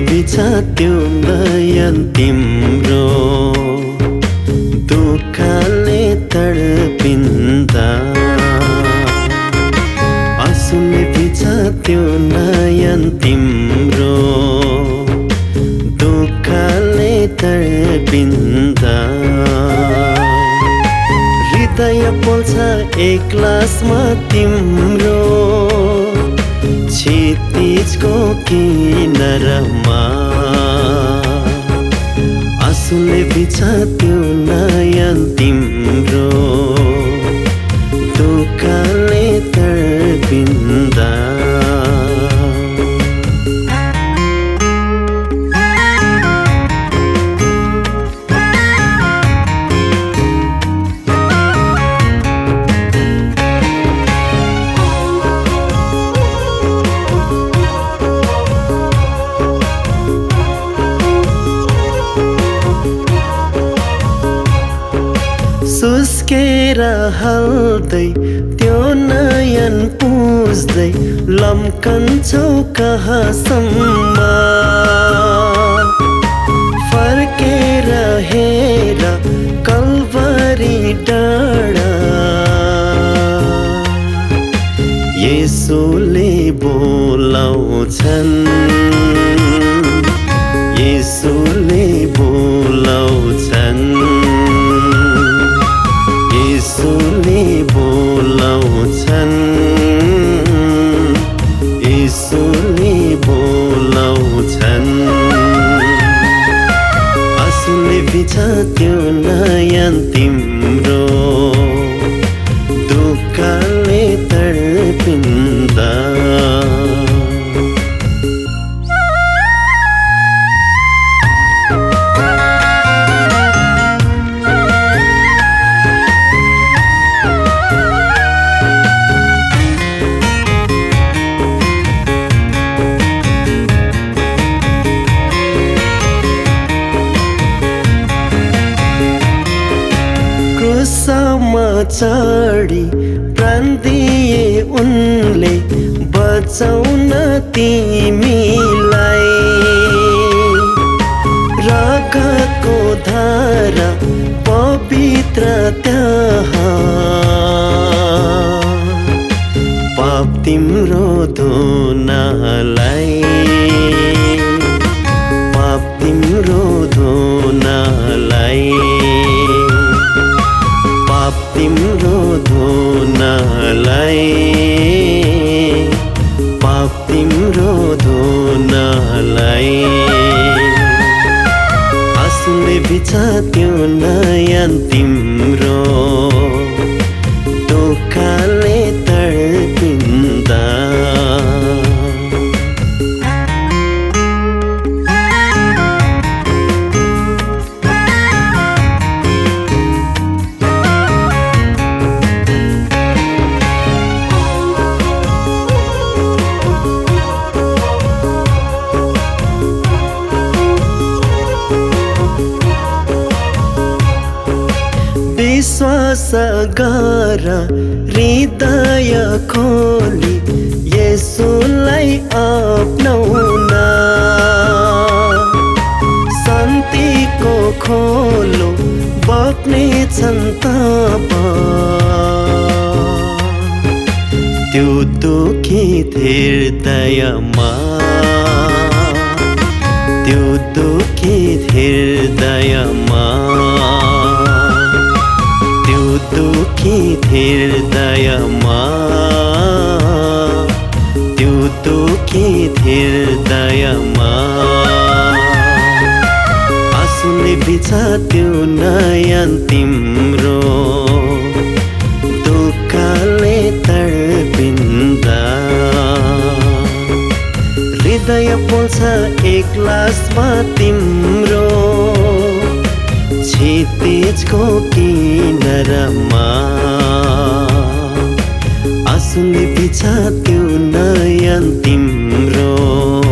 बिचा त्यो नयन तिम्रो दुःखले तडपिन्दा। आँसुले बिचा त्यो नयन तिम्रो दुःखले तडपिन्दा। हृदय पोल्छ एक ग्लासमा तिम्रो क्षितिजको किनारमा। आँसुले बिचा त्यो नयन तिम्रो। सुस्केर हाल्दै त्यो नयन पुज्दै लम्कन्छौ कहाँसम्म फर्केर हेर कलवरी डाँडा। यसोले बोलाउँछन् यसोले बोलाउँछन्। आँसुले बिचा त्यो नयन तिम्रो चढी प्राण दिए उनले बचाउन तिमीलाई। त्यो नयन तिम्रो दुःखले विश्वास गर हृदय खोली यसोलाई अपनाउन। शान्तिको खोलो बग्ने छन् त्यो दुखी हृदयमा। त्यो दुखी हृदयमा। दुखी हृदयमा त्यो दुखी हृदयमा आँसुले बिचा त्यो नयन तिम्रो। दुःखले तडपिन्दा। हृदय पोल्छ एक ग्लासमा तिम्रो। क्षितिजको नरमा, आसुनि पिछा त्यो नयन तिम्रो